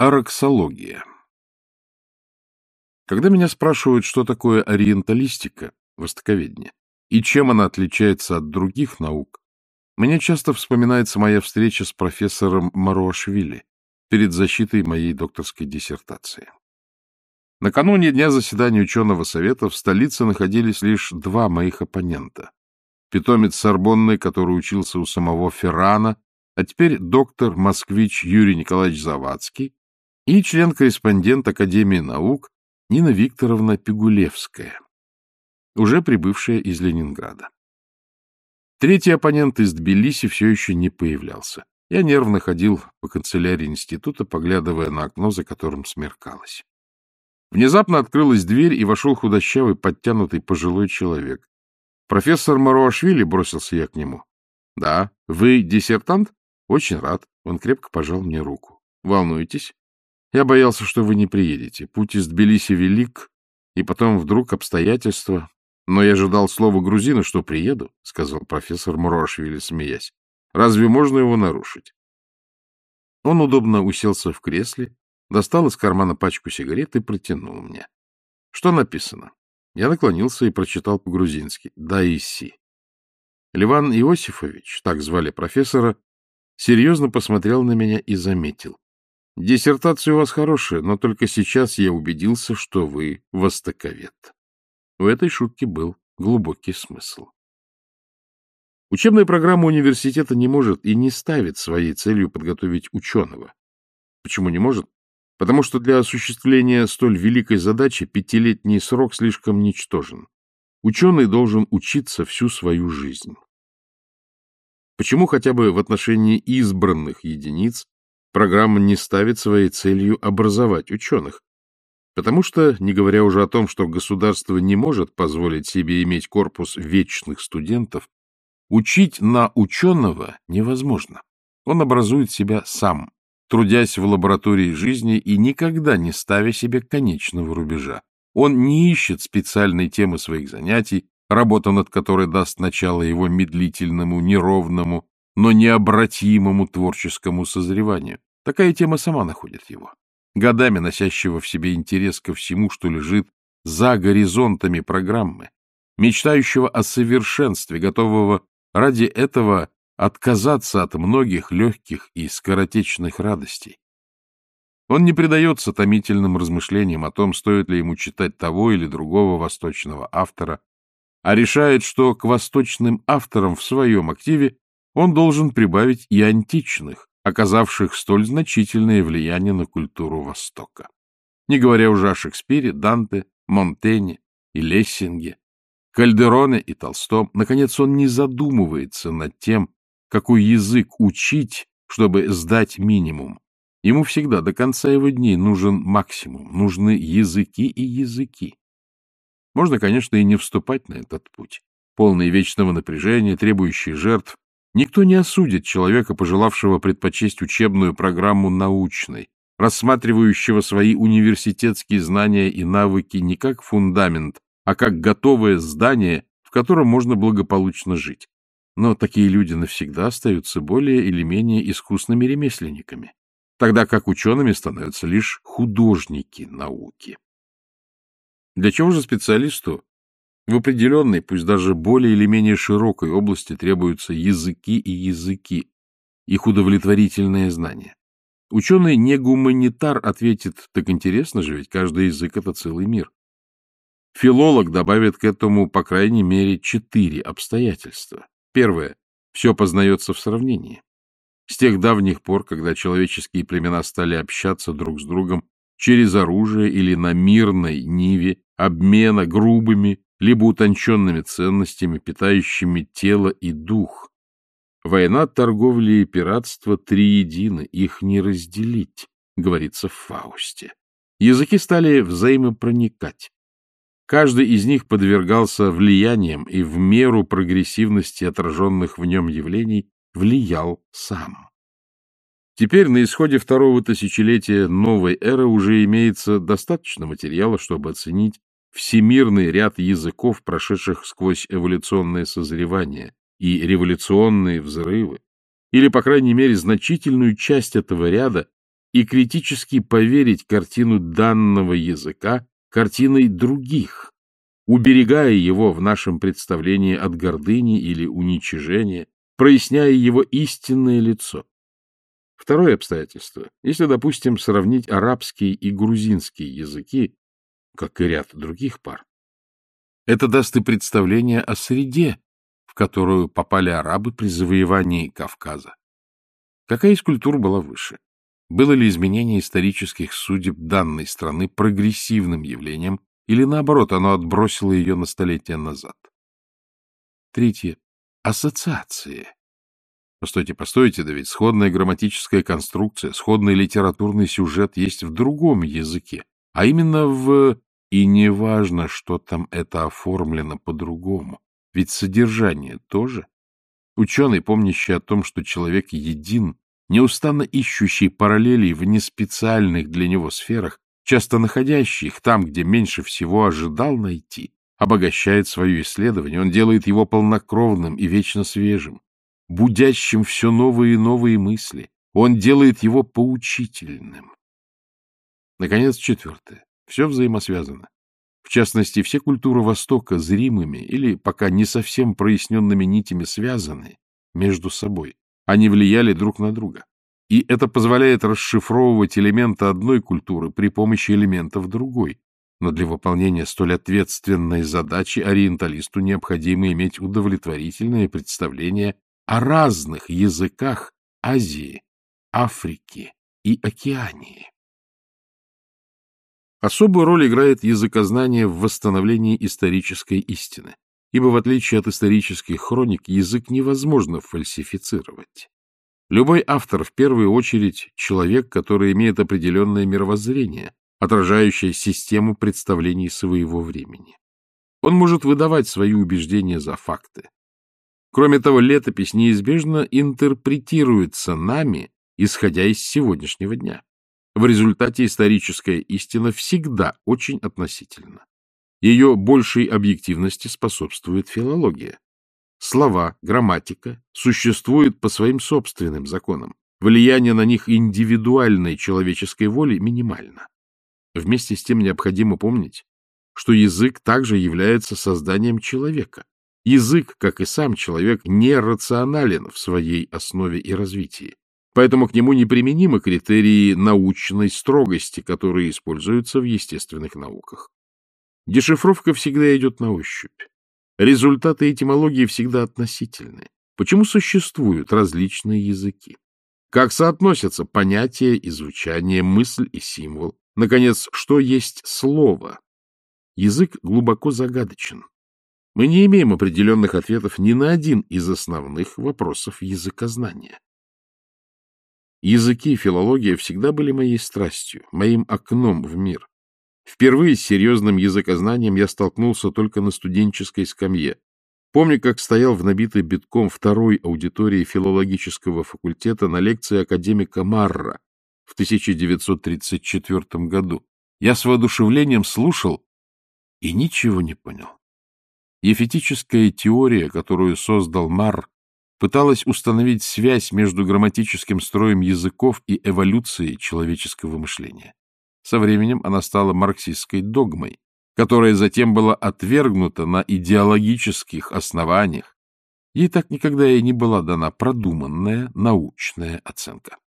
Араксология. Когда меня спрашивают, что такое ориенталистика, востоковедение, и чем она отличается от других наук, мне часто вспоминается моя встреча с профессором Маруашвили перед защитой моей докторской диссертации. Накануне дня заседания ученого совета в столице находились лишь два моих оппонента. Питомец Сорбонны, который учился у самого Феррана, а теперь доктор-москвич Юрий Николаевич Завадский, и член-корреспондент Академии наук Нина Викторовна Пигулевская, уже прибывшая из Ленинграда. Третий оппонент из Тбилиси все еще не появлялся. Я нервно ходил по канцелярии института, поглядывая на окно, за которым смеркалось. Внезапно открылась дверь, и вошел худощавый, подтянутый пожилой человек. «Профессор Маруашвили?» — бросился я к нему. «Да. Вы диссертант?» «Очень рад». Он крепко пожал мне руку. «Волнуетесь?» Я боялся, что вы не приедете. Путь из Тбилиси велик, и потом вдруг обстоятельства. Но я ожидал слова грузина, что приеду, — сказал профессор Мурошвили, смеясь. Разве можно его нарушить? Он удобно уселся в кресле, достал из кармана пачку сигарет и протянул мне. Что написано? Я наклонился и прочитал по-грузински. Да и си. Ливан Иосифович, так звали профессора, серьезно посмотрел на меня и заметил. Диссертация у вас хорошая, но только сейчас я убедился, что вы востоковед. В этой шутке был глубокий смысл. Учебная программа университета не может и не ставит своей целью подготовить ученого. Почему не может? Потому что для осуществления столь великой задачи пятилетний срок слишком ничтожен. Ученый должен учиться всю свою жизнь. Почему хотя бы в отношении избранных единиц Программа не ставит своей целью образовать ученых, потому что, не говоря уже о том, что государство не может позволить себе иметь корпус вечных студентов, учить на ученого невозможно. Он образует себя сам, трудясь в лаборатории жизни и никогда не ставя себе конечного рубежа. Он не ищет специальной темы своих занятий, работа над которой даст начало его медлительному, неровному, но необратимому творческому созреванию. Такая тема сама находит его, годами носящего в себе интерес ко всему, что лежит за горизонтами программы, мечтающего о совершенстве, готового ради этого отказаться от многих легких и скоротечных радостей. Он не предается томительным размышлениям о том, стоит ли ему читать того или другого восточного автора, а решает, что к восточным авторам в своем активе он должен прибавить и античных, оказавших столь значительное влияние на культуру Востока. Не говоря уже о Шекспире, Данте, Монтене и Лессинге, Кальдероне и Толстом, наконец он не задумывается над тем, какой язык учить, чтобы сдать минимум. Ему всегда до конца его дней нужен максимум, нужны языки и языки. Можно, конечно, и не вступать на этот путь, полный вечного напряжения, требующий жертв, Никто не осудит человека, пожелавшего предпочесть учебную программу научной, рассматривающего свои университетские знания и навыки не как фундамент, а как готовое здание, в котором можно благополучно жить. Но такие люди навсегда остаются более или менее искусными ремесленниками, тогда как учеными становятся лишь художники науки. Для чего же специалисту в определенной, пусть даже более или менее широкой области требуются языки и языки, их удовлетворительное знание. Ученый не гуманитар ответит, так интересно же, ведь каждый язык — это целый мир. Филолог добавит к этому, по крайней мере, четыре обстоятельства. Первое. Все познается в сравнении. С тех давних пор, когда человеческие племена стали общаться друг с другом через оружие или на мирной ниве обмена грубыми, либо утонченными ценностями, питающими тело и дух. Война, торговля и пиратство триедины, их не разделить, говорится в Фаусте. Языки стали взаимопроникать. Каждый из них подвергался влияниям и в меру прогрессивности отраженных в нем явлений влиял сам. Теперь на исходе второго тысячелетия новой эры уже имеется достаточно материала, чтобы оценить всемирный ряд языков, прошедших сквозь эволюционное созревание и революционные взрывы, или, по крайней мере, значительную часть этого ряда, и критически поверить картину данного языка картиной других, уберегая его в нашем представлении от гордыни или уничижения, проясняя его истинное лицо. Второе обстоятельство. Если, допустим, сравнить арабский и грузинский языки, как и ряд других пар, это даст и представление о среде, в которую попали арабы при завоевании Кавказа. Какая из культур была выше? Было ли изменение исторических судеб данной страны прогрессивным явлением, или, наоборот, оно отбросило ее на столетия назад? Третье. Ассоциации. Постойте, постойте, да ведь сходная грамматическая конструкция, сходный литературный сюжет есть в другом языке, а именно в... И не важно, что там это оформлено по-другому, ведь содержание тоже. Ученый, помнящий о том, что человек един, неустанно ищущий параллелей в неспециальных для него сферах, часто находящий их там, где меньше всего ожидал найти, обогащает свое исследование, он делает его полнокровным и вечно свежим, будящим все новые и новые мысли, он делает его поучительным. Наконец, четвертое. Все взаимосвязано. В частности, все культуры Востока зримыми или пока не совсем проясненными нитями связаны между собой. Они влияли друг на друга. И это позволяет расшифровывать элементы одной культуры при помощи элементов другой. Но для выполнения столь ответственной задачи ориенталисту необходимо иметь удовлетворительное представление о разных языках Азии, Африки и Океании. Особую роль играет языкознание в восстановлении исторической истины, ибо в отличие от исторических хроник язык невозможно фальсифицировать. Любой автор в первую очередь человек, который имеет определенное мировоззрение, отражающее систему представлений своего времени. Он может выдавать свои убеждения за факты. Кроме того, летопись неизбежно интерпретируется нами, исходя из сегодняшнего дня. В результате историческая истина всегда очень относительна. Ее большей объективности способствует филология. Слова, грамматика существуют по своим собственным законам. Влияние на них индивидуальной человеческой воли минимально. Вместе с тем необходимо помнить, что язык также является созданием человека. Язык, как и сам человек, не рационален в своей основе и развитии. Поэтому к нему неприменимы критерии научной строгости, которые используются в естественных науках. Дешифровка всегда идет на ощупь. Результаты этимологии всегда относительны. Почему существуют различные языки? Как соотносятся понятия и звучание, мысль и символ? Наконец, что есть слово? Язык глубоко загадочен. Мы не имеем определенных ответов ни на один из основных вопросов языкознания. Языки и филология всегда были моей страстью, моим окном в мир. Впервые с серьезным языкознанием я столкнулся только на студенческой скамье. Помню, как стоял в набитой битком второй аудитории филологического факультета на лекции академика Марра в 1934 году. Я с воодушевлением слушал и ничего не понял. Ефетическая теория, которую создал Марр, пыталась установить связь между грамматическим строем языков и эволюцией человеческого мышления. Со временем она стала марксистской догмой, которая затем была отвергнута на идеологических основаниях. Ей так никогда и не была дана продуманная научная оценка.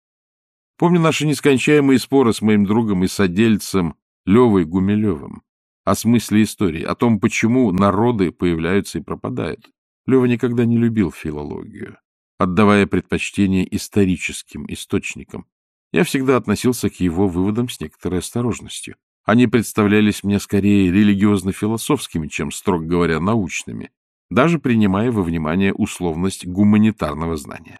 Помню наши нескончаемые споры с моим другом и содельцем Левой Гумилевым о смысле истории, о том, почему народы появляются и пропадают. Лева никогда не любил филологию, отдавая предпочтение историческим источникам, я всегда относился к его выводам с некоторой осторожностью. Они представлялись мне скорее религиозно-философскими, чем, строго говоря, научными, даже принимая во внимание условность гуманитарного знания.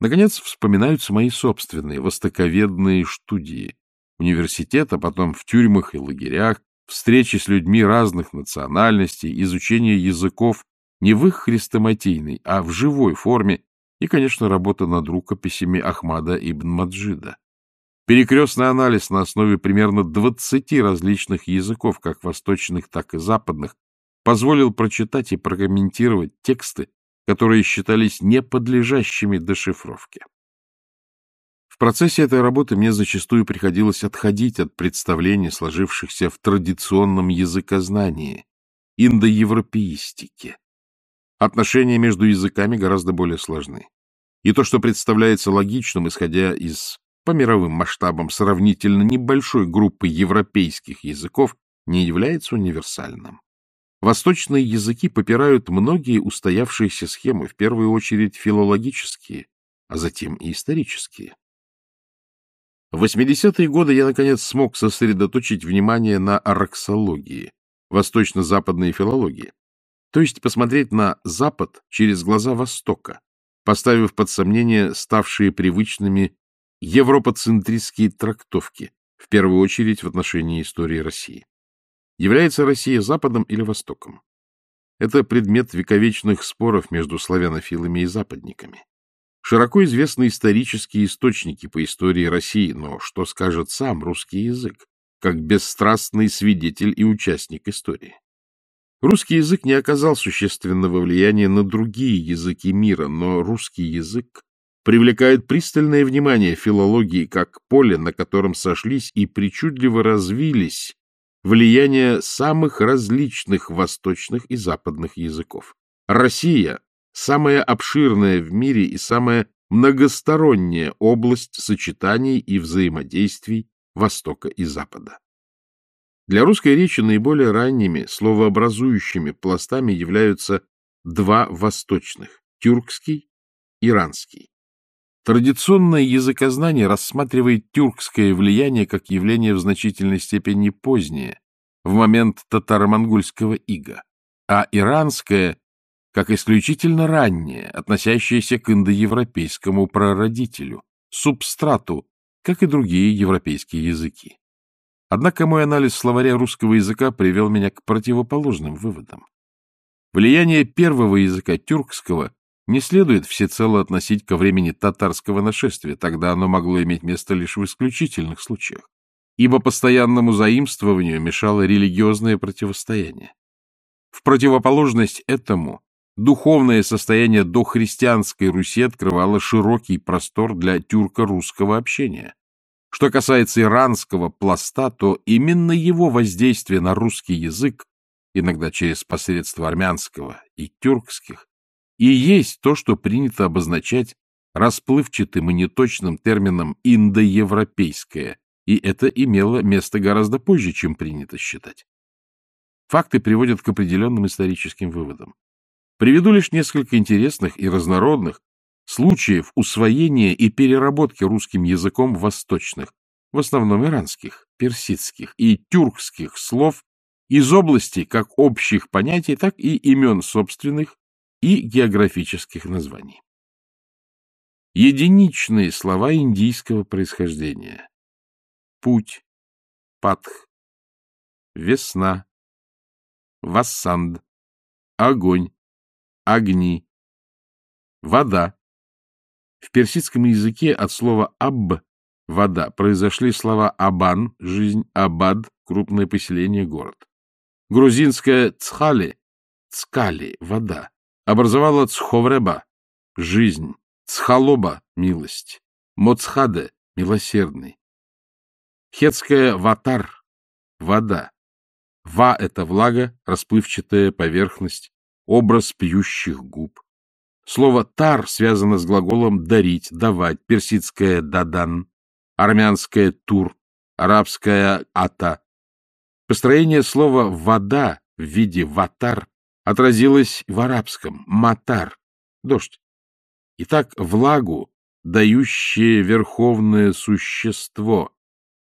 Наконец, вспоминаются мои собственные востоковедные студии. Университет, а потом в тюрьмах и лагерях, встречи с людьми разных национальностей, изучение языков не в их хрестоматийной, а в живой форме и, конечно, работа над рукописями Ахмада ибн Маджида. Перекрестный анализ на основе примерно 20 различных языков, как восточных, так и западных, позволил прочитать и прокомментировать тексты, которые считались неподлежащими дешифровке. В процессе этой работы мне зачастую приходилось отходить от представлений, сложившихся в традиционном языкознании, индоевропеистике. Отношения между языками гораздо более сложны. И то, что представляется логичным, исходя из по мировым масштабам сравнительно небольшой группы европейских языков, не является универсальным. Восточные языки попирают многие устоявшиеся схемы, в первую очередь филологические, а затем и исторические. В 80-е годы я, наконец, смог сосредоточить внимание на араксологии, восточно-западной филологии, то есть посмотреть на Запад через глаза Востока, поставив под сомнение ставшие привычными европоцентристские трактовки, в первую очередь в отношении истории России. Является Россия Западом или Востоком? Это предмет вековечных споров между славянофилами и западниками. Широко известны исторические источники по истории России, но что скажет сам русский язык, как бесстрастный свидетель и участник истории? Русский язык не оказал существенного влияния на другие языки мира, но русский язык привлекает пристальное внимание филологии как поле, на котором сошлись и причудливо развились влияния самых различных восточных и западных языков. Россия самая обширная в мире и самая многосторонняя область сочетаний и взаимодействий Востока и Запада. Для русской речи наиболее ранними словообразующими пластами являются два восточных – тюркский, иранский. Традиционное языкознание рассматривает тюркское влияние как явление в значительной степени позднее, в момент татаро-монгольского ига, а иранское как исключительно раннее, относящееся к индоевропейскому прародителю, субстрату, как и другие европейские языки. Однако мой анализ словаря русского языка привел меня к противоположным выводам. Влияние первого языка тюркского не следует всецело относить ко времени татарского нашествия, тогда оно могло иметь место лишь в исключительных случаях, ибо постоянному заимствованию мешало религиозное противостояние. В противоположность этому Духовное состояние дохристианской Руси открывало широкий простор для тюрко-русского общения. Что касается иранского пласта, то именно его воздействие на русский язык, иногда через посредство армянского и тюркских, и есть то, что принято обозначать расплывчатым и неточным термином «индоевропейское», и это имело место гораздо позже, чем принято считать. Факты приводят к определенным историческим выводам. Приведу лишь несколько интересных и разнородных случаев усвоения и переработки русским языком восточных, в основном иранских, персидских и тюркских слов из области как общих понятий, так и имен собственных и географических названий. Единичные слова индийского происхождения. Путь, патх, весна, вассанд, огонь, огни, вода. В персидском языке от слова «абб» — вода произошли слова «абан» — жизнь, «абад» — крупное поселение, город. Грузинское «цхали» — «цкали» — вода образовала «цховреба» — жизнь, «цхалоба» — милость, «моцхаде» — милосердный. Хетская «ватар» — вода. «Ва» — это влага, расплывчатая поверхность, образ пьющих губ. Слово «тар» связано с глаголом «дарить», «давать», персидское «дадан», армянское «тур», арабское «ата». Построение слова «вода» в виде «ватар» отразилось в арабском «матар» — «дождь». Итак, влагу, дающее верховное существо.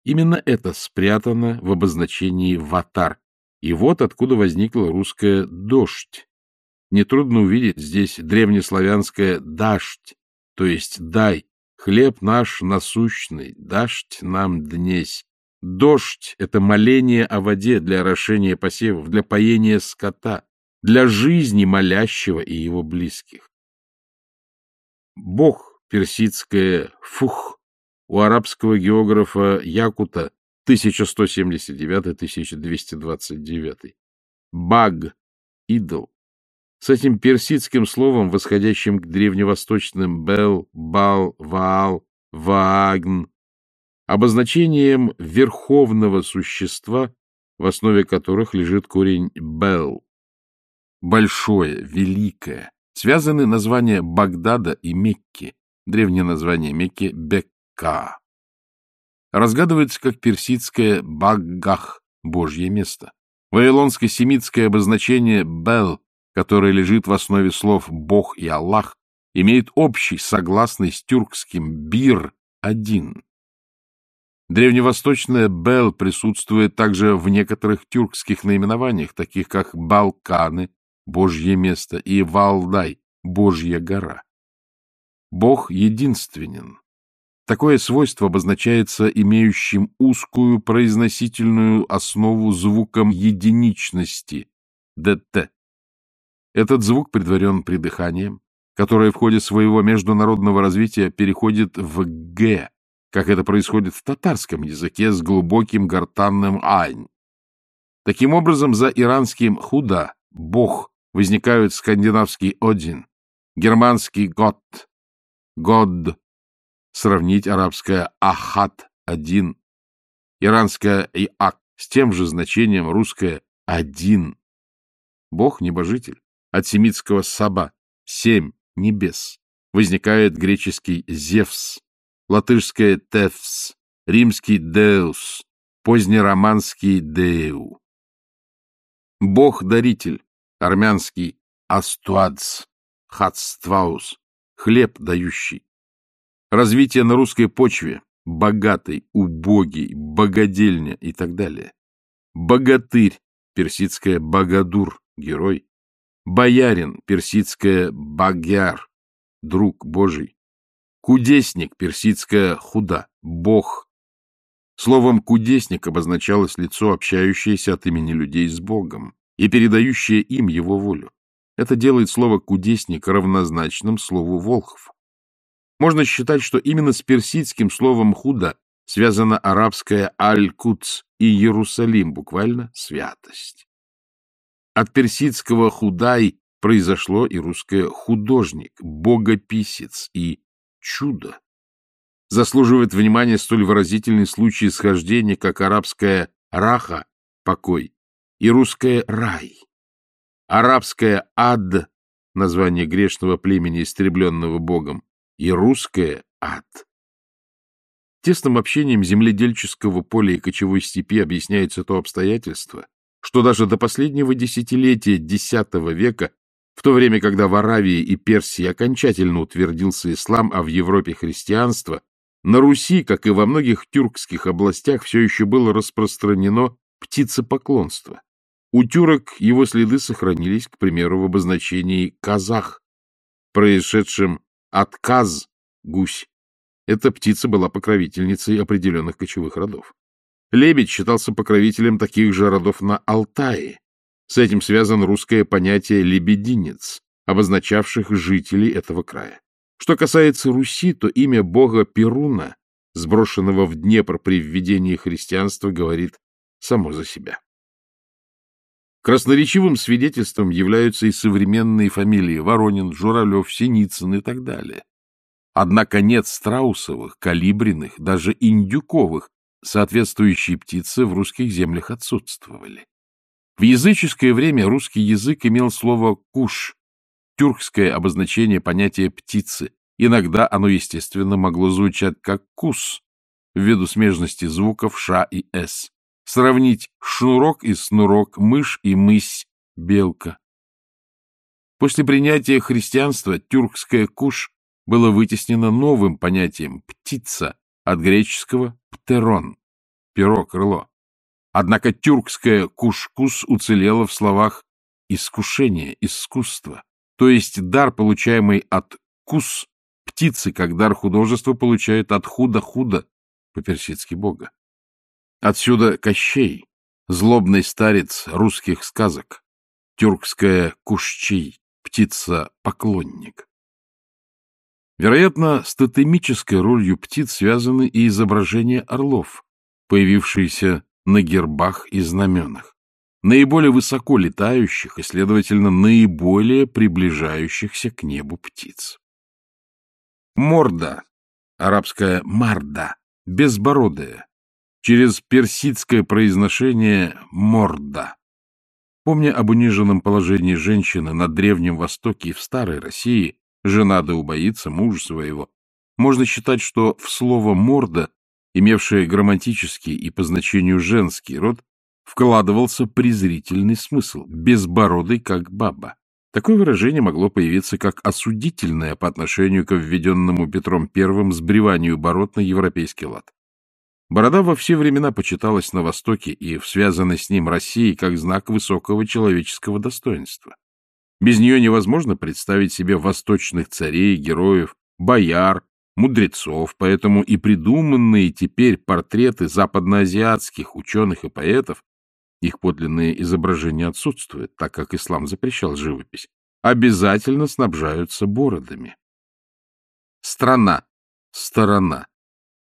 Именно это спрятано в обозначении «ватар». И вот откуда возникло русское «дождь». Нетрудно увидеть здесь древнеславянское «дашь», то есть «дай», хлеб наш насущный, дашь нам днесь. Дождь — это моление о воде для орошения посевов, для поения скота, для жизни молящего и его близких. Бог, персидское «фух», у арабского географа Якута 1179-1229. Баг, идол, с этим персидским словом, восходящим к древневосточным «бел», «бал», «ваал», ваагн, обозначением верховного существа, в основе которых лежит корень «бел» — большое, великое. Связаны названия Багдада и Мекки, древнее название Мекки — Бекка. Разгадывается как персидское «баггах» — Божье место. Вавилонско-семитское обозначение «бел», которое лежит в основе слов «бог» и «аллах», имеет общий, согласный с тюркским «бир» — «один». Древневосточное «бел» присутствует также в некоторых тюркских наименованиях, таких как Балканы, Божье место, и Валдай, Божья гора. Бог единственен. Такое свойство обозначается имеющим узкую произносительную основу звуком единичности – ДТ. Этот звук предварен придыханием, которое в ходе своего международного развития переходит в «г», как это происходит в татарском языке с глубоким гортанным «ань». Таким образом, за иранским «худа» — «бог» возникают скандинавский «один», германский «гот», «год», сравнить арабское «ахат» — «один», иранское «иак» с тем же значением русское «один». Бог-небожитель от семитского «саба» — «семь небес». Возникает греческий «зевс», латышское «тевс», римский «деус», позднероманский «деу». Бог-даритель, армянский «астуадс», «хацтваус», хлеб дающий. Развитие на русской почве — богатый, убогий, богадельня и так далее. Богатырь, персидское «багадур», герой. Боярин, персидское «багяр», друг Божий. Кудесник, персидское «худа», бог. Словом «кудесник» обозначалось лицо, общающееся от имени людей с Богом и передающее им его волю. Это делает слово «кудесник» равнозначным слову «волхв». Можно считать, что именно с персидским словом «худа» связано арабское «аль-куц» и «Иерусалим», буквально «святость». От персидского «худай» произошло и русское «художник», «богописец» и «чудо». Заслуживает внимания столь выразительный случай схождения, как арабское «раха» — покой и русское «рай». Арабское «ад» — название грешного племени, истребленного Богом, и русское «ад». Тесным общением земледельческого поля и кочевой степи объясняется то обстоятельство, что даже до последнего десятилетия X века, в то время, когда в Аравии и Персии окончательно утвердился ислам, а в Европе христианство, на Руси, как и во многих тюркских областях, все еще было распространено птицепоклонство. У тюрок его следы сохранились, к примеру, в обозначении «казах», происшедшем от «каз» — «гусь». Эта птица была покровительницей определенных кочевых родов. Лебедь считался покровителем таких же родов на Алтае. С этим связано русское понятие «лебединец», обозначавших жителей этого края. Что касается Руси, то имя бога Перуна, сброшенного в Днепр при введении христианства, говорит само за себя. Красноречивым свидетельством являются и современные фамилии Воронин, Журавлев, Синицын и так далее. Однако нет страусовых, калибриных, даже индюковых соответствующие птицы в русских землях отсутствовали. В языческое время русский язык имел слово «куш», тюркское обозначение понятия «птицы». Иногда оно, естественно, могло звучать как «кус», ввиду смежности звуков «ша» и «с». Сравнить шнурок и снурок, мышь и мысь, белка. После принятия христианства тюркское «куш» было вытеснено новым понятием «птица», от греческого «птерон» — перо, крыло. Однако тюркское «кушкус» уцелело в словах «искушение», «искусство», то есть дар, получаемый от «кус», птицы, как дар художества, получают от «худа-худа», по-персидски бога. Отсюда Кощей, злобный старец русских сказок, тюркская «кушчий», птица-поклонник. Вероятно, с тотемической ролью птиц связаны и изображения орлов, появившиеся на гербах и знаменах, наиболее высоко летающих и, следовательно, наиболее приближающихся к небу птиц. Морда арабское «марда», безбородая, через персидское произношение «морда». Помня об униженном положении женщины на Древнем Востоке и в Старой России, жена да убоится мужа своего, можно считать, что в слово «морда», имевшее грамматический и по значению женский род, вкладывался презрительный смысл, безбородый как баба. Такое выражение могло появиться как осудительное по отношению к введенному Петром I сбриванию бород на европейский лад. Борода во все времена почиталась на Востоке и в связанной с ним России как знак высокого человеческого достоинства. Без нее невозможно представить себе восточных царей, героев, бояр, мудрецов, поэтому и придуманные теперь портреты западноазиатских ученых и поэтов их подлинные изображения отсутствуют, так как ислам запрещал живопись, обязательно снабжаются бородами. Страна. Сторона.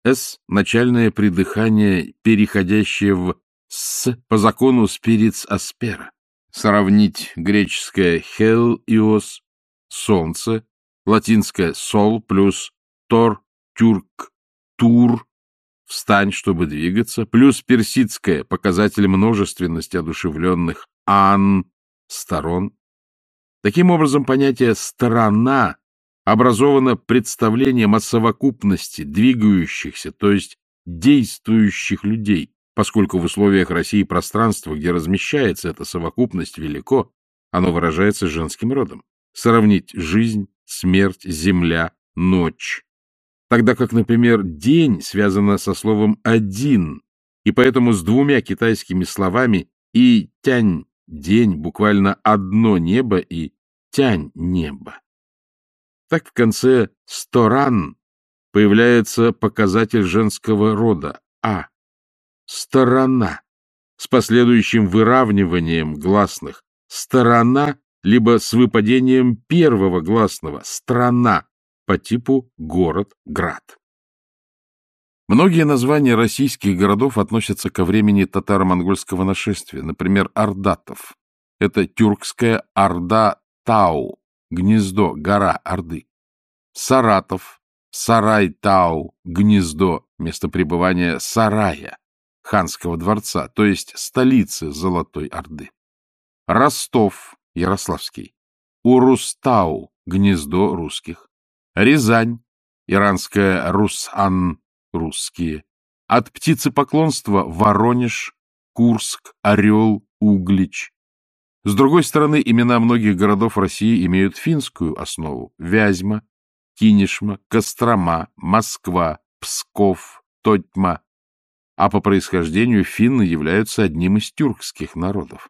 С. Начальное придыхание, переходящее в С по закону спиритс аспера. Сравнить греческое хел иос, солнце, латинское сол плюс тор, тюрк, тур, встань, чтобы двигаться, плюс персидское, показатель множественности одушевленных ан, сторон. Таким образом, понятие «сторона» образовано представлением о совокупности двигающихся, то есть действующих людей, поскольку в условиях России пространство, где размещается эта совокупность, велико, оно выражается женским родом. Сравнить жизнь, смерть, земля, ночь тогда как, например, день связано со словом «один», и поэтому с двумя китайскими словами и «тянь» — день, буквально «одно небо» и «тянь» — небо. Так в конце «сторан» появляется показатель женского рода «а» — «сторона», с последующим выравниванием гласных «сторона» либо с выпадением первого гласного «страна», по типу город-град. Многие названия российских городов относятся ко времени татаро-монгольского нашествия, например, Ордатов. Это тюркская Орда-Тау, гнездо, гора Орды. Саратов, Сарай-Тау, гнездо, место пребывания сарая, ханского дворца, то есть столицы Золотой Орды. Ростов, Ярославский. Урустау, гнездо русских. Рязань, иранская Русан, русские. От птицепоклонства Воронеж, Курск, Орел, Углич. С другой стороны, имена многих городов России имеют финскую основу. Вязьма, Кинешма, Кострома, Москва, Псков, Тотьма. А по происхождению финны являются одним из тюркских народов.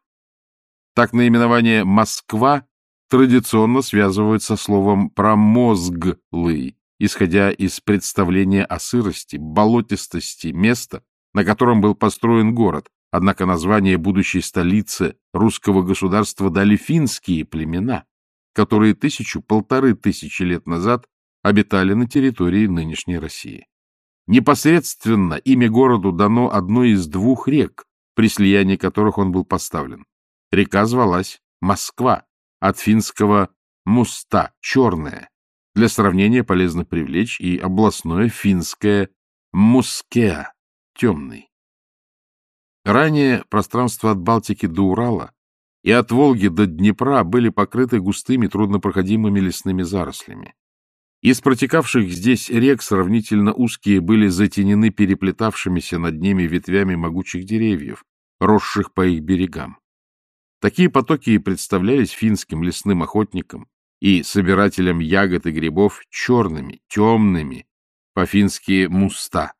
Так наименование «Москва» традиционно связывают со словом «промозглый», исходя из представления о сырости, болотистости места, на котором был построен город, однако название будущей столицы русского государства дали финские племена, которые тысячу-полторы тысячи лет назад обитали на территории нынешней России. Непосредственно имя городу дано одной из двух рек, при слиянии которых он был поставлен. Река звалась Москва, от финского «муста» — черное. Для сравнения полезно привлечь и областное финское «мускеа» — темный. Ранее пространство от Балтики до Урала и от Волги до Днепра были покрыты густыми труднопроходимыми лесными зарослями. Из протекавших здесь рек сравнительно узкие были затенены переплетавшимися над ними ветвями могучих деревьев, росших по их берегам. Такие потоки и представлялись финским лесным охотникам и собирателям ягод и грибов черными, темными, по-фински «муста».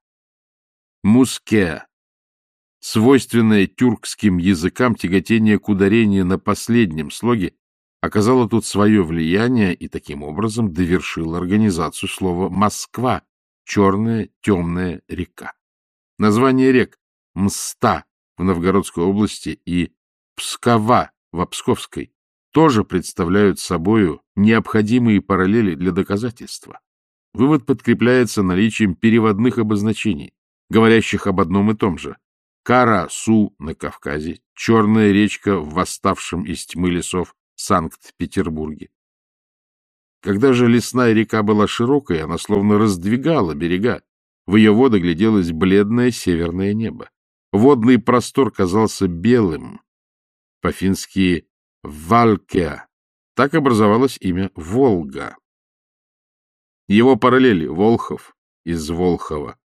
«Муске» — свойственное тюркским языкам тяготение к ударению на последнем слоге оказало тут свое влияние и таким образом довершило организацию слова «Москва» — черная темная река. Название рек «Мста» в Новгородской области и Пскова в Псковской тоже представляют собою необходимые параллели для доказательства. Вывод подкрепляется наличием переводных обозначений, говорящих об одном и том же. Кара-Су на Кавказе, Черная речка в восставшем из тьмы лесов Санкт-Петербурге. Когда же лесная река была широкой, она словно раздвигала берега. В ее воды гляделось бледное северное небо. Водный простор казался белым. По-фински «Валкеа». Так образовалось имя Волга. Его параллели — Волхов из Волхова,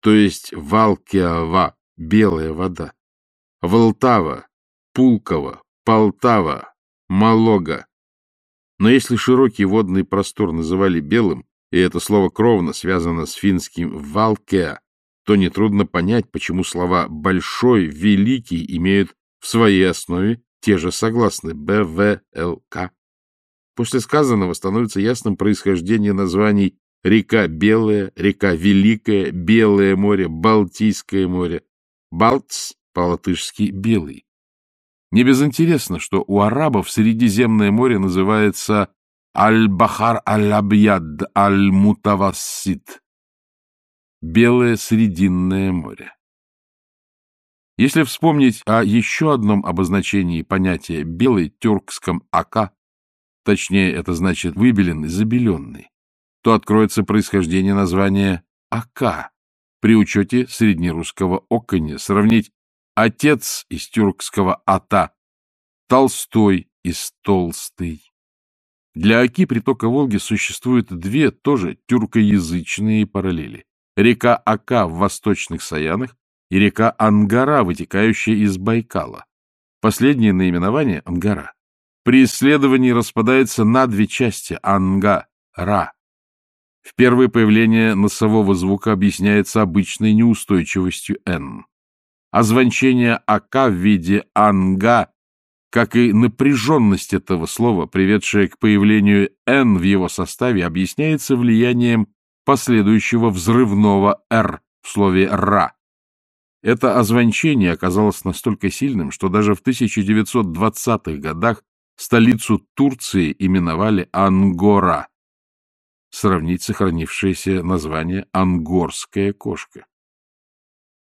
то есть Валкеава, белая вода. Волтава, Пулково, Полтава, Малога. Но если широкий водный простор называли белым, и это слово кровно связано с финским «валкеа», то нетрудно понять, почему слова «большой», «великий» имеют в своей основе те же согласны «б», «в», «л», «к». После сказанного становится ясным происхождение названий река Белая, река Великая, Белое море, Балтийское море. Балтс по-латышски «белый». Не безинтересно, что у арабов Средиземное море называется Аль-Бахар Аль-Абьяд Аль-Мутавассит — Белое Срединное море. Если вспомнить о еще одном обозначении понятия «белый» тюркском «ака», точнее, это значит «выбеленный», «забеленный», то откроется происхождение названия «ака» при учете среднерусского оконя, сравнить Отец из тюркского «ата», Толстой из «толстый». Для оки притока Волги существуют две тоже тюркоязычные параллели. Река Ака в восточных Саянах и река Ангара, вытекающая из Байкала. Последнее наименование Ангара при исследовании распадается на две части Анга-Ра. В первое появление носового звука объясняется обычной неустойчивостью «н» а звончение «ака» в виде «анга», как и напряженность этого слова, приведшая к появлению «н» в его составе, объясняется влиянием последующего взрывного «р» в слове «ра». Это озвончение оказалось настолько сильным, что даже в 1920-х годах столицу Турции именовали Ангора. Сравнить сохранившееся название «ангорская кошка».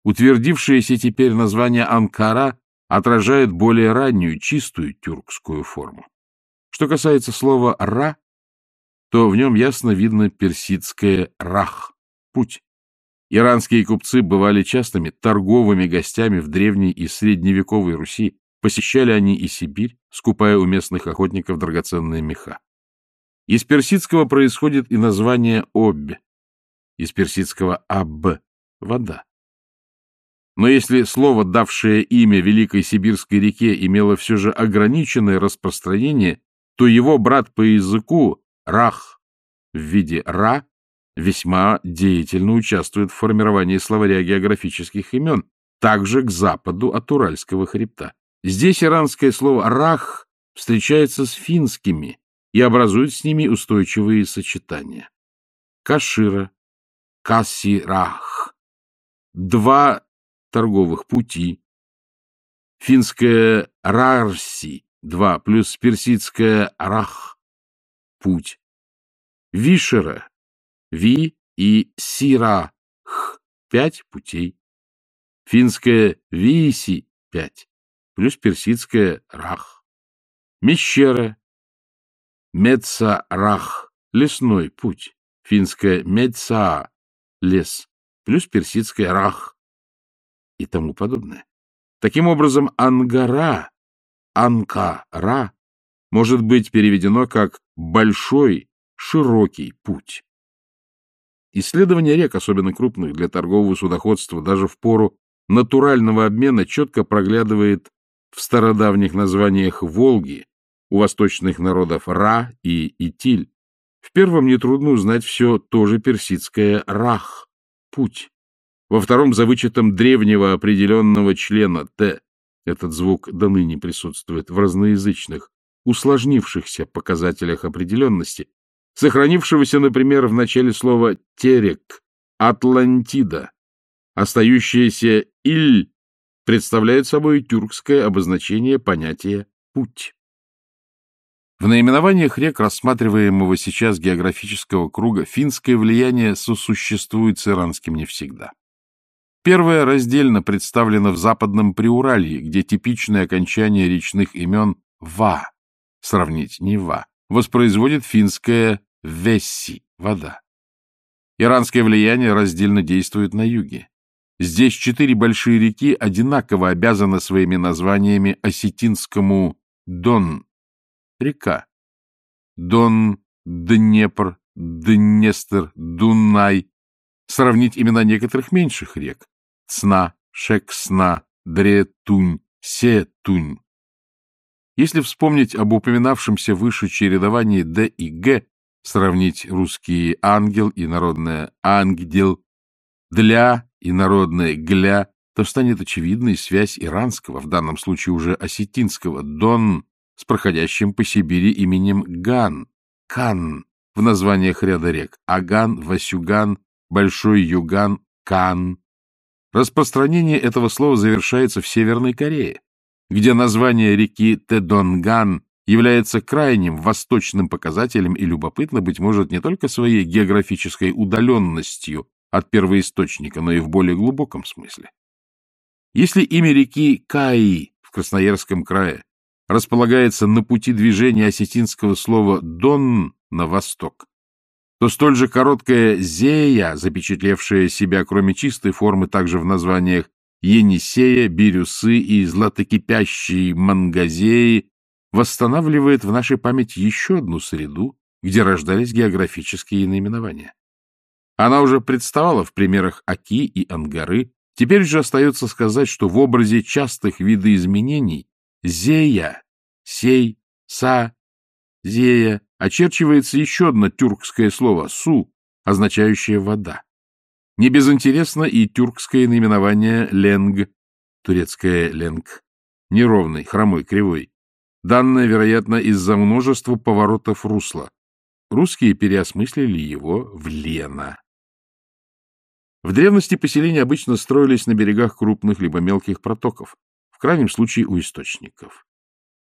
Утвердившееся теперь название Анкара отражает более раннюю, чистую тюркскую форму. Что касается слова «ра», то в нем ясно видно персидское «рах» — путь. Иранские купцы бывали частыми торговыми гостями в древней и средневековой Руси, посещали они и Сибирь, скупая у местных охотников драгоценные меха. Из персидского происходит и название «обь», из персидского «аб» — вода. Но если слово, давшее имя Великой Сибирской реке, имело все же ограниченное распространение, то его брат по языку, Рах, в виде Ра, весьма деятельно участвует в формировании словаря географических имен, также к западу от Уральского хребта. Здесь иранское слово «рах» встречается с финскими и образует с ними устойчивые сочетания. Кашира, Кассирах. Два торговых пути. Финское «рарси» — два, плюс персидское «рах» — путь. Вишера — ви и сира х — пять путей. Финское «виси» — пять, плюс персидское «рах». Мещера — меца-рах — лесной путь. Финское «медца» — лес, плюс персидское «рах» и тому подобное. Таким образом, Ангара, Анкара, может быть переведено как «большой, широкий путь». Исследование рек, особенно крупных для торгового судоходства, даже в пору натурального обмена четко проглядывает в стародавних названиях Волги, у восточных народов Ра и Итиль. В первом нетрудно узнать все тоже персидское «рах» — путь во втором за вычетом древнего определенного члена «т». Этот звук до ныне присутствует в разноязычных, усложнившихся показателях определенности, сохранившегося, например, в начале слова «терек», «Атлантида». Остающееся «иль» представляет собой тюркское обозначение понятия «путь». В наименованиях рек рассматриваемого сейчас географического круга финское влияние сосуществует с иранским не всегда. Первое раздельно представлено в Западном Приуралье, где типичное окончание речных имен «ва», сравнить не «ва», воспроизводит финское «весси» — вода. Иранское влияние раздельно действует на юге. Здесь четыре большие реки одинаково обязаны своими названиями осетинскому Дон — река. Дон, Днепр, Днестр, Дунай. Сравнить имена некоторых меньших рек. Цна, Шексна, Дретунь, Сетунь. Если вспомнить об упоминавшемся выше чередовании «д» и «г», сравнить русские «ангел» и народное «ангдел», «для» и народное «гля», то станет очевидной связь иранского, в данном случае уже осетинского, «дон» с проходящим по Сибири именем Ган, Кан в названиях ряда рек, Аган, Васюган, Большой Юган, Кан. Распространение этого слова завершается в Северной Корее, где название реки Тедонган является крайним восточным показателем и любопытно, быть может, не только своей географической удаленностью от первоисточника, но и в более глубоком смысле. Если имя реки Каи в Красноярском крае располагается на пути движения осетинского слова «дон» на восток, то столь же короткая «зея», запечатлевшая себя, кроме чистой формы, также в названиях Енисея, Бирюсы и златокипящей Мангазеи, восстанавливает в нашей памяти еще одну среду, где рождались географические наименования. Она уже представала в примерах Аки и Ангары, теперь же остается сказать, что в образе частых видоизменений Зея, Сей, Са, Зея очерчивается еще одно тюркское слово «су», означающее «вода». Не безинтересно и тюркское наименование «ленг», турецкое «ленг», неровный, хромой, кривой. Данное, вероятно, из-за множества поворотов русла. Русские переосмыслили его в «лена». В древности поселения обычно строились на берегах крупных либо мелких протоков, в крайнем случае у источников.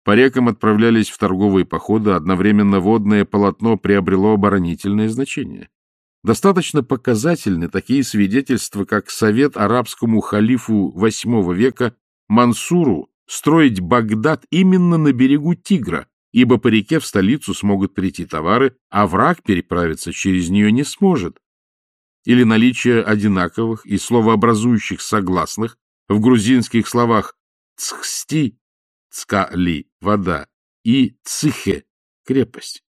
По рекам отправлялись в торговые походы, одновременно водное полотно приобрело оборонительное значение. Достаточно показательны такие свидетельства, как совет арабскому халифу VIII века Мансуру строить Багдад именно на берегу Тигра, ибо по реке в столицу смогут прийти товары, а враг переправиться через нее не сможет. Или наличие одинаковых и словообразующих согласных в грузинских словах «цхсти» — «цкали» — «вода» и «цихе» — «крепость».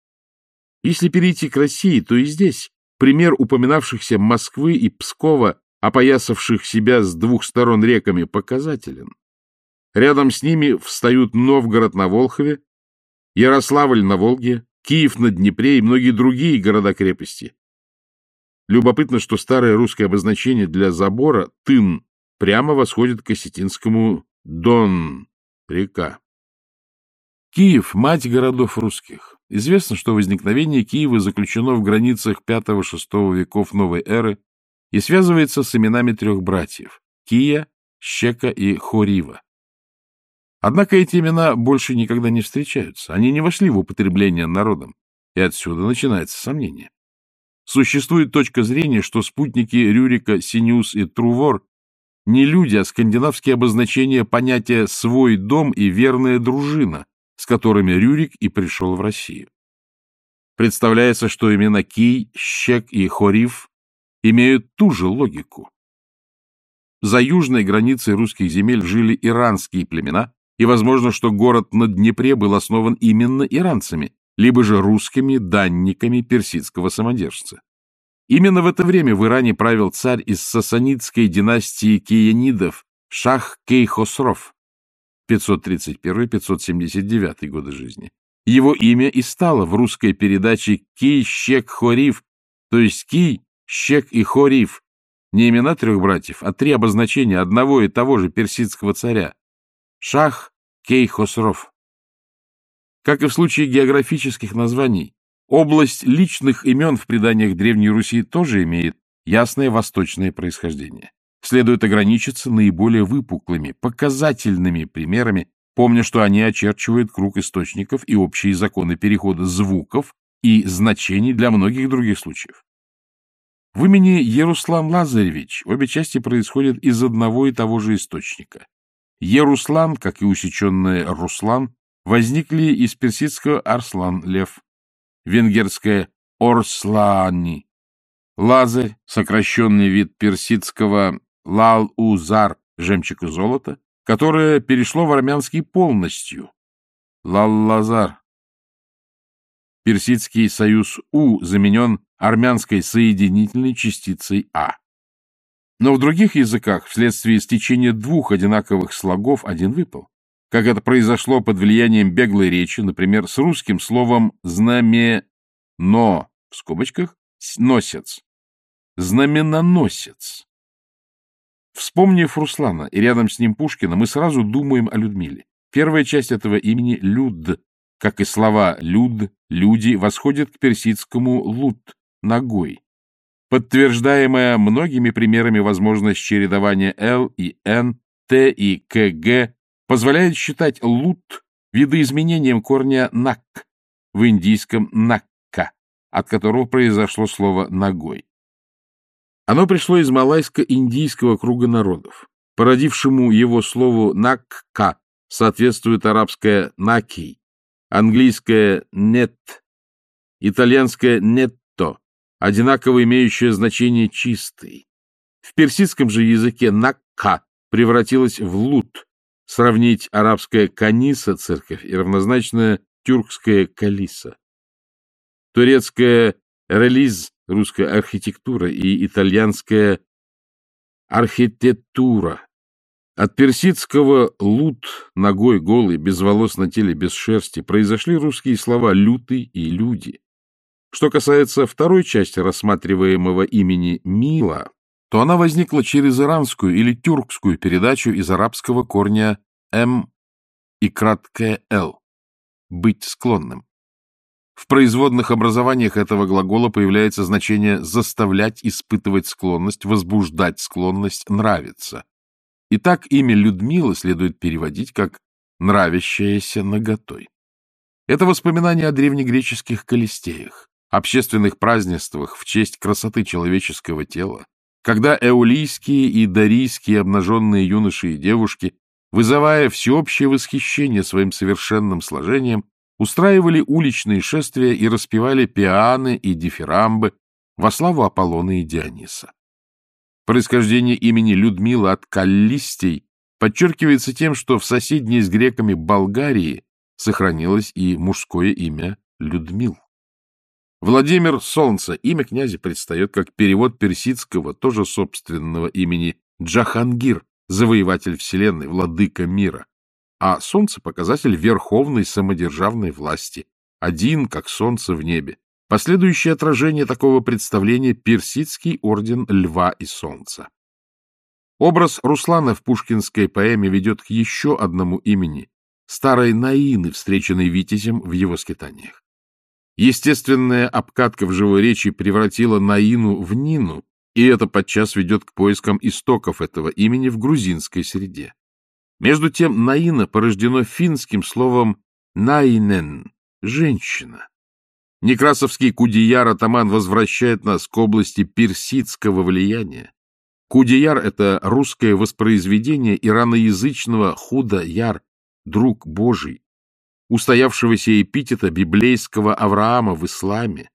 Если перейти к России, то и здесь пример упоминавшихся Москвы и Пскова, опоясавших себя с двух сторон реками, показателен. Рядом с ними встают Новгород на Волхове, Ярославль на Волге, Киев на Днепре и многие другие города-крепости. Любопытно, что старое русское обозначение для забора «тын» прямо восходит к осетинскому «дон» — река. Киев — мать городов русских. Известно, что возникновение Киева заключено в границах V-VI веков новой эры и связывается с именами трех братьев — Кия, Щека и Хорива. Однако эти имена больше никогда не встречаются, они не вошли в употребление народом, и отсюда начинается сомнение. Существует точка зрения, что спутники Рюрика, Синиус и Трувор не люди, а скандинавские обозначения понятия «свой дом» и «верная дружина», с которыми Рюрик и пришел в Россию. Представляется, что имена Кий, Щек и Хорив имеют ту же логику. За южной границей русских земель жили иранские племена, и возможно, что город на Днепре был основан именно иранцами, либо же русскими данниками персидского самодержца. Именно в это время в Иране правил царь из сасанидской династии киянидов Шах Кейхосров 531-579 годы жизни. Его имя и стало в русской передаче Ки-Щек-Хорив, то есть Ки, Щек и Хорив, не имена трех братьев, а три обозначения одного и того же персидского царя. Шах Кейхосров. Как и в случае географических названий, область личных имен в преданиях Древней Руси тоже имеет ясное восточное происхождение. Следует ограничиться наиболее выпуклыми, показательными примерами, помня, что они очерчивают круг источников и общие законы перехода звуков и значений для многих других случаев. В имени Еруслан Лазаревич обе части происходят из одного и того же источника. Еруслан, как и усеченное Руслан, возникли из персидского Арслан, лев, венгерское «орслани». Лазарь, сокращенный вид персидского «лал-узар» — жемчуг и золото, которое перешло в армянский полностью. Лал-лазар. Персидский союз «у» заменен армянской соединительной частицей «а». Но в других языках вследствие стечения двух одинаковых слогов один выпал, как это произошло под влиянием беглой речи, например, с русским словом «знамено» в скобочках «носец», «знаменоносец». Вспомнив Руслана и рядом с ним Пушкина, мы сразу думаем о Людмиле. Первая часть этого имени — «люд», как и слова «люд», «люди» восходят к персидскому «лут», «ногой» подтверждаемая многими примерами возможность чередования L и N, T и КГ, позволяет считать лут видоизменением корня нак в индийском накка, от которого произошло слово «ногой». Оно пришло из малайско-индийского круга народов. Породившему его слову «накка» соответствует арабское «наки», английское «нет», итальянское «нетто», одинаково имеющее значение «чистый». В персидском же языке «накка» превратилось в «лут», сравнить арабское «каниса» — церковь и равнозначное тюркское «калиса». Турецкое «релиз» — русская архитектура и итальянская архитектура. От персидского «лут» — ногой голый, без волос на теле, без шерсти, произошли русские слова «лютый» и «люди». Что касается второй части рассматриваемого имени Мила, то она возникла через иранскую или тюркскую передачу из арабского корня «м» и краткое «л» — «быть склонным». В производных образованиях этого глагола появляется значение «заставлять испытывать склонность», «возбуждать склонность», «нравиться». Итак, имя Людмила следует переводить как «нравящаяся наготой». Это воспоминание о древнегреческих колестеях, общественных празднествах в честь красоты человеческого тела, когда эулийские и дарийские обнаженные юноши и девушки, вызывая всеобщее восхищение своим совершенным сложением, устраивали уличные шествия и распевали пианы и дифирамбы во славу Аполлона и Диониса. Происхождение имени Людмила от Каллистей подчеркивается тем, что в соседней с греками Болгарии сохранилось и мужское имя Людмил. Владимир Солнце, имя князя предстает как перевод персидского, тоже собственного имени Джахангир, завоеватель вселенной, владыка мира а солнце — показатель верховной самодержавной власти, один, как солнце в небе. Последующее отражение такого представления — персидский орден льва и солнца. Образ Руслана в пушкинской поэме ведет к еще одному имени — старой Наины, встреченной Витязем в его скитаниях. Естественная обкатка в живой речи превратила Наину в Нину, и это подчас ведет к поискам истоков этого имени в грузинской среде. Между тем Наина порождено финским словом «найнен» — «женщина». Некрасовский кудияр-атаман возвращает нас к области персидского влияния. Кудияр — это русское воспроизведение ираноязычного худа-яр, друг Божий, устоявшегося эпитета библейского Авраама в исламе,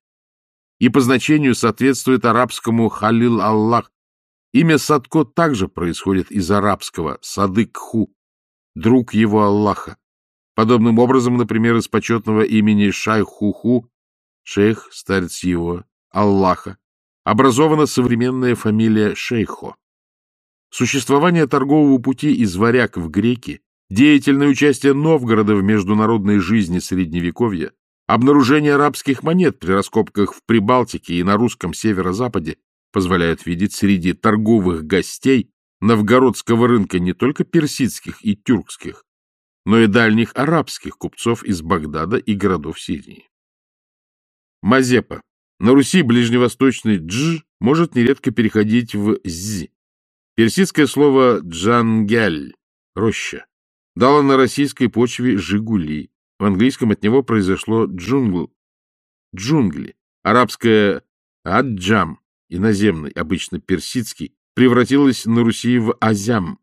и по значению соответствует арабскому халил Аллах, Имя Садко также происходит из арабского «садык-ху», друг его Аллаха. Подобным образом, например, из почетного имени Шайхуху, шейх, старец его, Аллаха, образована современная фамилия Шейхо. Существование торгового пути из варяг в греки, деятельное участие Новгорода в международной жизни Средневековья, обнаружение арабских монет при раскопках в Прибалтике и на русском северо-западе позволяют видеть среди торговых гостей новгородского рынка не только персидских и тюркских, но и дальних арабских купцов из Багдада и городов Сирии. Мазепа. На Руси ближневосточный «дж» может нередко переходить в «з». Персидское слово «джангяль» — «роща» дало на российской почве «жигули». В английском от него произошло «джунгл» — «джунгли». Арабское «аджам» иноземный, обычно персидский, превратилась на Руси в азям,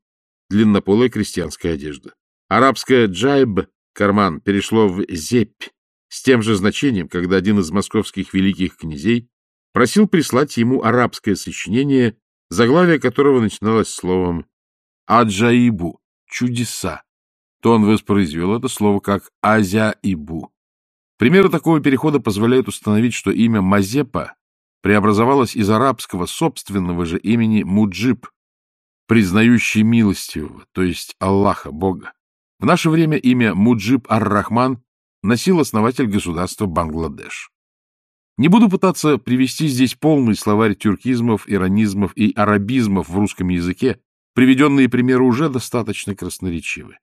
длиннополая крестьянская одежда. Арабское джайб, карман, перешло в зепь, с тем же значением, когда один из московских великих князей просил прислать ему арабское сочинение, заглавие которого начиналось словом «Аджаибу» — «чудеса», то он воспроизвел это слово как «азя-ибу». Примеры такого перехода позволяют установить, что имя Мазепа преобразовалось из арабского собственного же имени Муджиб, признающий милостивого, то есть Аллаха, Бога. В наше время имя Муджиб ар-Рахман носил основатель государства Бангладеш. Не буду пытаться привести здесь полный словарь тюркизмов, иронизмов и арабизмов в русском языке, приведенные примеры уже достаточно красноречивы.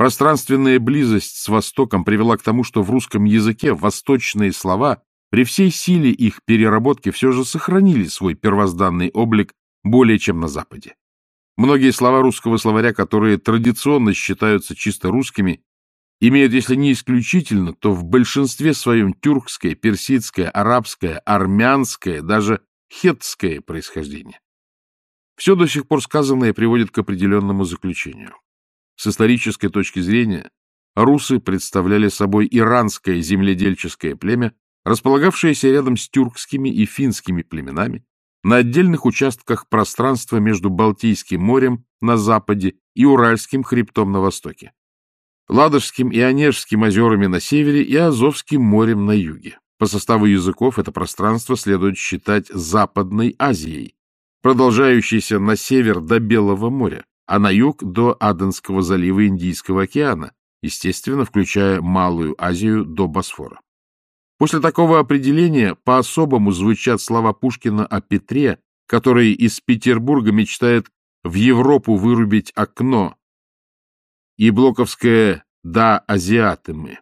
Пространственная близость с Востоком привела к тому, что в русском языке восточные слова при всей силе их переработки все же сохранили свой первозданный облик более чем на Западе. Многие слова русского словаря, которые традиционно считаются чисто русскими, имеют, если не исключительно, то в большинстве своем тюркское, персидское, арабское, армянское, даже хеттское происхождение. Все до сих пор сказанное приводит к определенному заключению. С исторической точки зрения, русы представляли собой иранское земледельческое племя, располагавшееся рядом с тюркскими и финскими племенами, на отдельных участках пространства между Балтийским морем на западе и Уральским хребтом на востоке, Ладожским и Онежским озерами на севере и Азовским морем на юге. По составу языков это пространство следует считать Западной Азией, продолжающейся на север до Белого моря, а на юг до Аденского залива Индийского океана, естественно, включая Малую Азию до Босфора. После такого определения по-особому звучат слова Пушкина о Петре, который из Петербурга мечтает в Европу вырубить окно, и блоковское «да, азиаты мы».